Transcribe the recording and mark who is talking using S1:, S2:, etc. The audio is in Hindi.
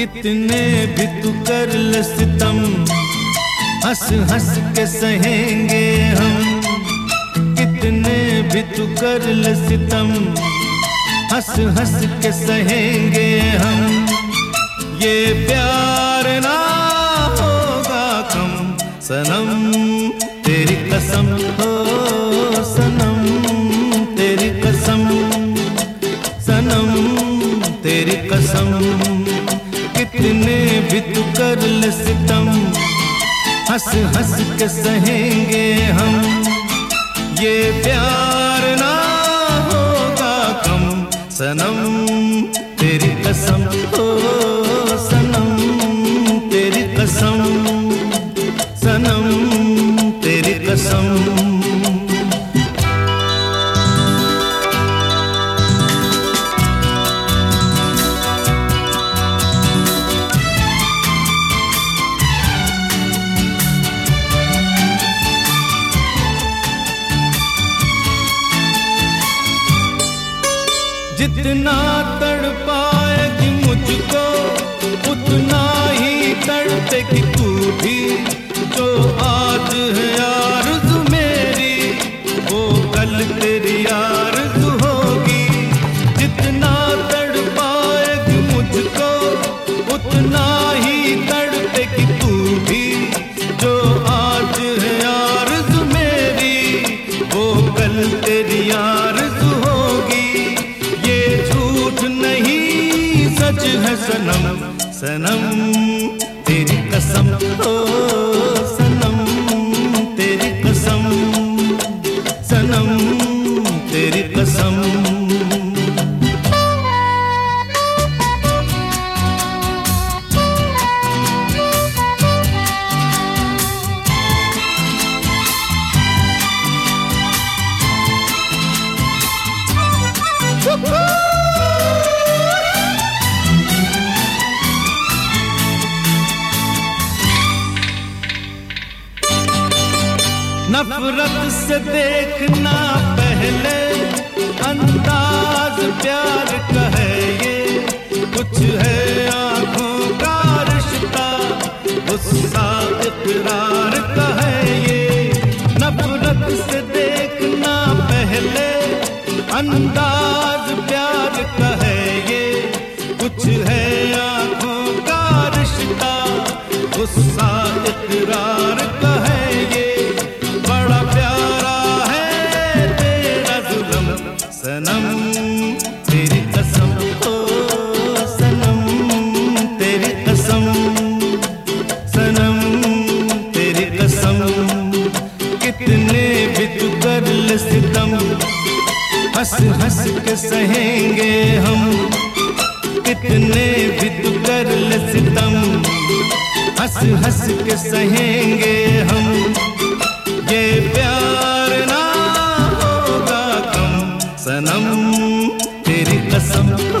S1: कितने भी तू कर लम हंस हंस के सहेंगे हम। कितने भी तू कर लम हंस हंस के सहेंगे हम। ये प्यार कर सितम हंस हंस के सहेंगे हम। ये प्यार ना होगा कम। सनम, तेरी कसम। हो सनम, तेरी कसम। सनम, तेरी कसम। जितना तड़ पाएगी मुझको उतना ही तड़पेगी सनम सनम तेरी कसम। हो नफरत से देखना पहले, अंदाज प्यार कहे ये। कुछ है आँखों का रिश्ता गुस्सा इकरार का है ये। नफरत से देखना पहले, अंदाज हंस हंस के सहेंगे हम। कितने भी तू सितम। हंस हंस के सहेंगे हम। ये प्यार ना होगा कम। सनम, तेरी कसम।